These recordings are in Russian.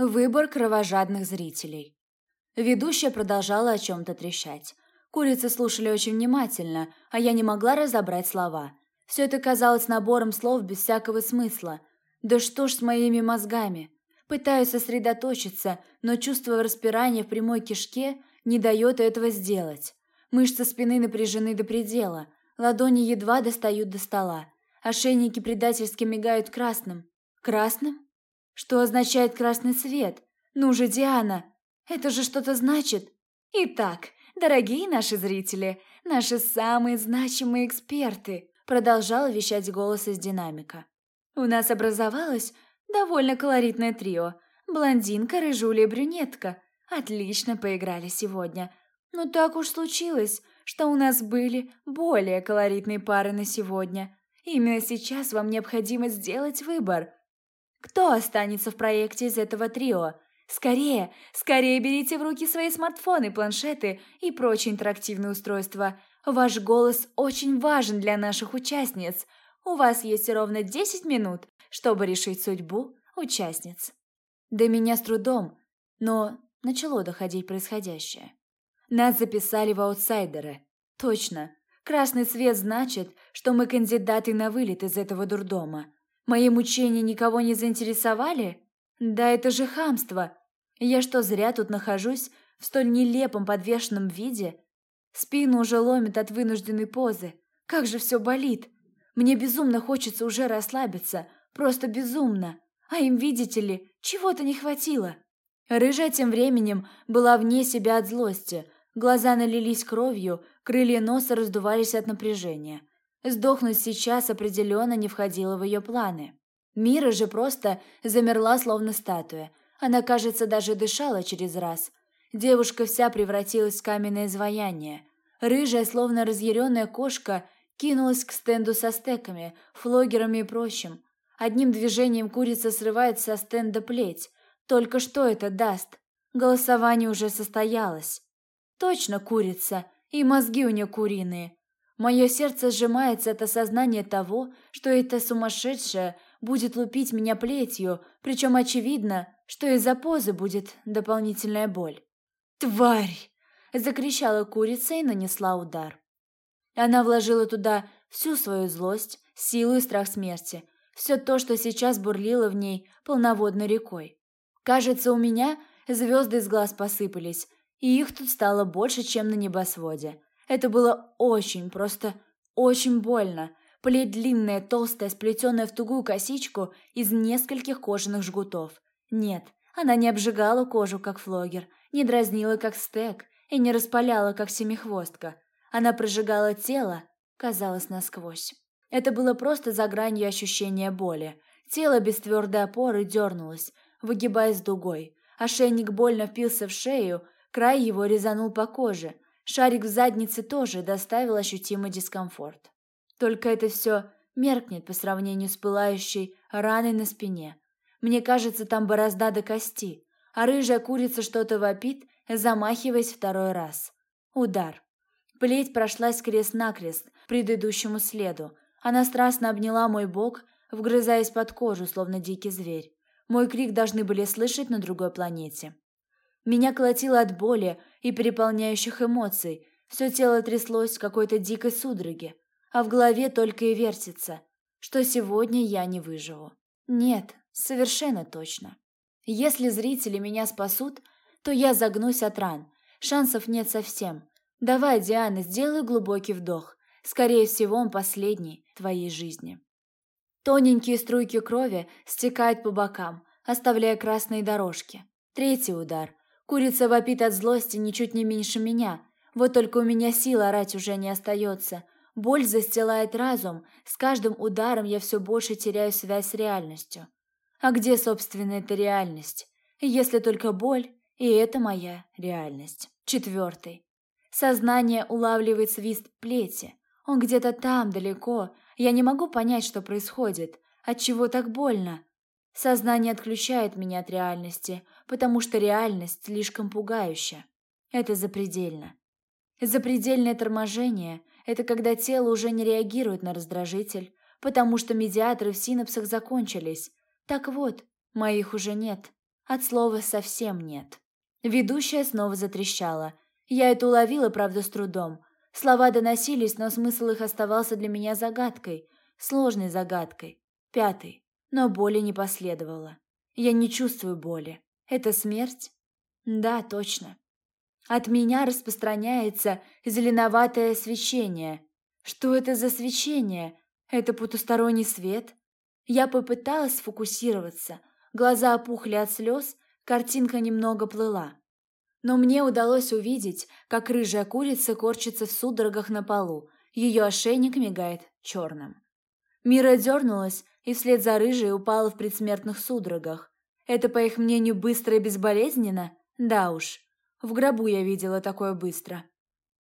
Выбор кровожадных зрителей. Ведущая продолжала о чем-то трещать. Курицы слушали очень внимательно, а я не могла разобрать слова. Все это казалось набором слов без всякого смысла. Да что ж с моими мозгами? Пытаюсь сосредоточиться, но чувство распирания в прямой кишке не дает этого сделать. Мышцы спины напряжены до предела, ладони едва достают до стола. Ошейники предательски мигают красным. Красным? Что означает красный свет? Ну же, Диана, это же что-то значит. Итак, дорогие наши зрители, наши самые значимые эксперты, продолжал вещать голос из динамика. У нас образовалось довольно колоритное трио. Блондинка, рыжуля брюнетка. Отлично поиграли сегодня. Но так уж случилось, что у нас были более колоритные пары на сегодня. Именно сейчас вам необходимо сделать выбор – кто останется в проекте из этого трио? Скорее, скорее берите в руки свои смартфоны, планшеты и прочие интерактивные устройства. Ваш голос очень важен для наших участниц. У вас есть ровно 10 минут, чтобы решить судьбу участниц. До меня с трудом, но начало доходить происходящее. Нас записали в аутсайдеры. Точно. Красный цвет значит, что мы кандидаты на вылет из этого дурдома. Мои мучения никого не заинтересовали? Да это же хамство. Я что, зря тут нахожусь в столь нелепом подвешенном виде? Спину уже ломит от вынужденной позы. Как же все болит. Мне безумно хочется уже расслабиться. Просто безумно. А им, видите ли, чего-то не хватило. Рыжая тем временем была вне себя от злости. Глаза налились кровью, крылья носа раздувались от напряжения. Сдохнуть сейчас определенно не входило в ее планы. Мира же просто замерла, словно статуя. Она, кажется, даже дышала через раз. Девушка вся превратилась в каменное изваяние. Рыжая, словно разъяренная кошка, кинулась к стенду со стеками, флогерами и прочим. Одним движением курица срывает со стенда плеть. Только что это даст? Голосование уже состоялось. Точно курица, и мозги у нее куриные. Мое сердце сжимается от осознания того, что эта сумасшедшая будет лупить меня плетью, причем очевидно, что из-за позы будет дополнительная боль. «Тварь!» – закричала курица и нанесла удар. Она вложила туда всю свою злость, силу и страх смерти, все то, что сейчас бурлило в ней полноводной рекой. Кажется, у меня звезды из глаз посыпались, и их тут стало больше, чем на небосводе – это было очень, просто очень больно. Плеть длинная, толстая, сплетенная в тугую косичку из нескольких кожаных жгутов. Нет, она не обжигала кожу, как флогер, не дразнила, как стек, и не распаляла, как семихвостка. Она прожигала тело, казалось, насквозь. Это было просто за гранью ощущения боли. Тело без твердой опоры дернулось, выгибаясь дугой. Ошейник больно впился в шею, край его резанул по коже – Шарик в заднице тоже доставил ощутимый дискомфорт. Только это все меркнет по сравнению с пылающей раной на спине. Мне кажется, там борозда до кости, а рыжая курица что-то вопит, замахиваясь второй раз. Удар. Плеть прошлась крест-накрест предыдущему следу. Она страстно обняла мой бок, вгрызаясь под кожу, словно дикий зверь. Мой крик должны были слышать на другой планете. Меня колотило от боли и переполняющих эмоций. Все тело тряслось в какой-то дикой судороге, а в голове только и вертится, что сегодня я не выживу. Нет, совершенно точно. Если зрители меня спасут, то я загнусь от ран. Шансов нет совсем. Давай, Диана, сделай глубокий вдох. Скорее всего, он последний в твоей жизни. Тоненькие струйки крови стекают по бокам, оставляя красные дорожки. Третий удар. Курица вопит от злости ничуть не меньше меня. Вот только у меня сил орать уже не остается. Боль застилает разум. С каждым ударом я все больше теряю связь с реальностью. А где, собственно, эта реальность? Если только боль, и это моя реальность. Четвертый. Сознание улавливает свист плети. Он где-то там, далеко. Я не могу понять, что происходит. Отчего так больно? Сознание отключает меня от реальности, потому что реальность слишком пугающая. Это запредельно. Запредельное торможение – это когда тело уже не реагирует на раздражитель, потому что медиаторы в синапсах закончились. Так вот, моих уже нет. От слова совсем нет. Ведущая снова затрещала. Я это уловила, правда, с трудом. Слова доносились, но смысл их оставался для меня загадкой, сложной загадкой. Пятый. Но боли не последовало. Я не чувствую боли. Это смерть? Да, точно. От меня распространяется зеленоватое свечение. Что это за свечение? Это потусторонний свет? Я попыталась сфокусироваться. Глаза опухли от слез, картинка немного плыла. Но мне удалось увидеть, как рыжая курица корчится в судорогах на полу. Ее ошейник мигает черным. Мира дернулась и вслед за рыжей упала в предсмертных судорогах. Это, по их мнению, быстро и безболезненно? Да уж. В гробу я видела такое быстро.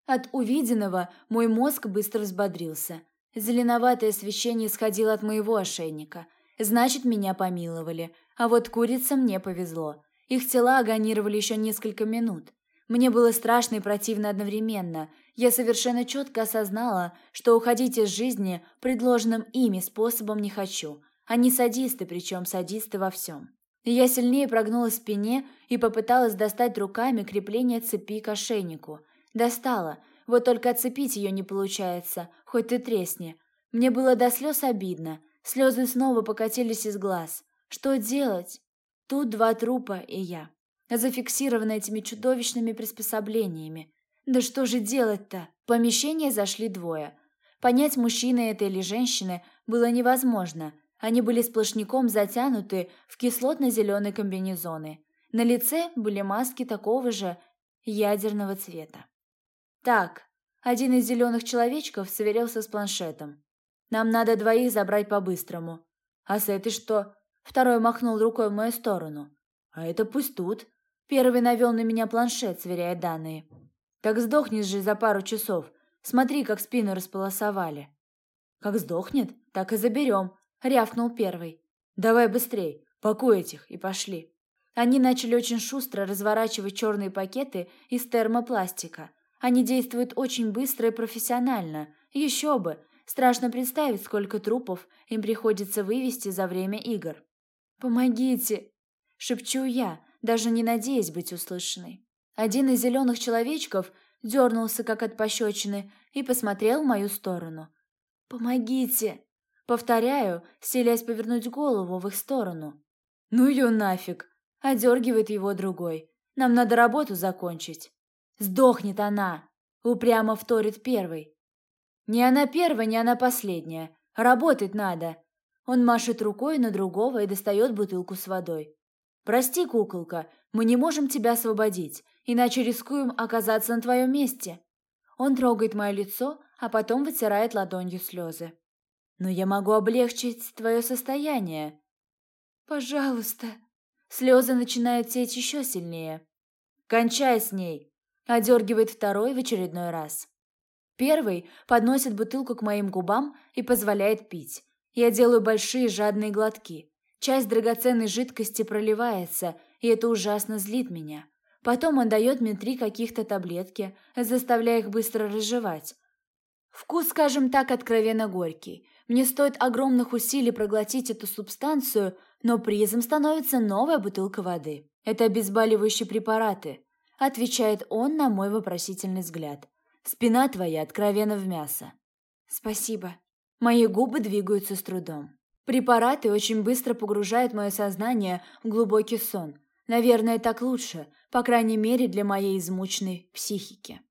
От увиденного мой мозг быстро взбодрился. Зеленоватое свечение исходило от моего ошейника. Значит, меня помиловали. А вот курицам мне повезло. Их тела агонировали еще несколько минут. Мне было страшно и противно одновременно. Я совершенно четко осознала, что уходить из жизни предложенным ими способом не хочу. Они садисты, причем садисты во всем. Я сильнее прогнулась в спине и попыталась достать руками крепление цепи к ошейнику. Достала, вот только отцепить ее не получается, хоть ты тресни. Мне было до слез обидно. Слезы снова покатились из глаз. Что делать? Тут два трупа и я, зафиксированы этими чудовищными приспособлениями. Да что же делать-то? В помещение зашли двое. Понять, мужчина это или женщина, было невозможно – они были сплошняком затянуты в кислотно-зеленые комбинезоны. На лице были маски такого же ядерного цвета. «Так», — один из зеленых человечков сверился с планшетом. «Нам надо двоих забрать по-быстрому». «А с этой что?» Второй махнул рукой в мою сторону. «А это пусть тут». Первый навел на меня планшет, сверяя данные. «Так сдохнешь же за пару часов. Смотри, как спину располосовали». «Как сдохнет, так и заберем», рявкнул первый. «Давай быстрей, пакуй этих и пошли». Они начали очень шустро разворачивать черные пакеты из термопластика. Они действуют очень быстро и профессионально. Еще бы! Страшно представить, сколько трупов им приходится вывести за время игр. «Помогите!» – шепчу я, даже не надеясь быть услышанной. Один из зеленых человечков дернулся, как от пощечины, и посмотрел в мою сторону. «Помогите!» Повторяю, селясь повернуть голову в их сторону. «Ну ее нафиг!» – одергивает его другой. «Нам надо работу закончить». «Сдохнет она!» – упрямо вторит первый. «Не она первая, не она последняя. Работать надо!» Он машет рукой на другого и достает бутылку с водой. «Прости, куколка, мы не можем тебя освободить, иначе рискуем оказаться на твоем месте». Он трогает мое лицо, а потом вытирает ладонью слезы. Но я могу облегчить твое состояние. Пожалуйста. Слезы начинают течь еще сильнее. Кончай с ней. Одергивает второй в очередной раз. Первый подносит бутылку к моим губам и позволяет пить. Я делаю большие жадные глотки. Часть драгоценной жидкости проливается, и это ужасно злит меня. Потом он дает мне три каких-то таблетки, заставляя их быстро разжевать. Вкус, скажем так, откровенно горький. Мне стоит огромных усилий проглотить эту субстанцию, но призом становится новая бутылка воды. Это обезболивающие препараты, отвечает он на мой вопросительный взгляд. Спина твоя откровенно в мясо. Спасибо. Мои губы двигаются с трудом. Препараты очень быстро погружают мое сознание в глубокий сон. Наверное, так лучше, по крайней мере, для моей измученной психики.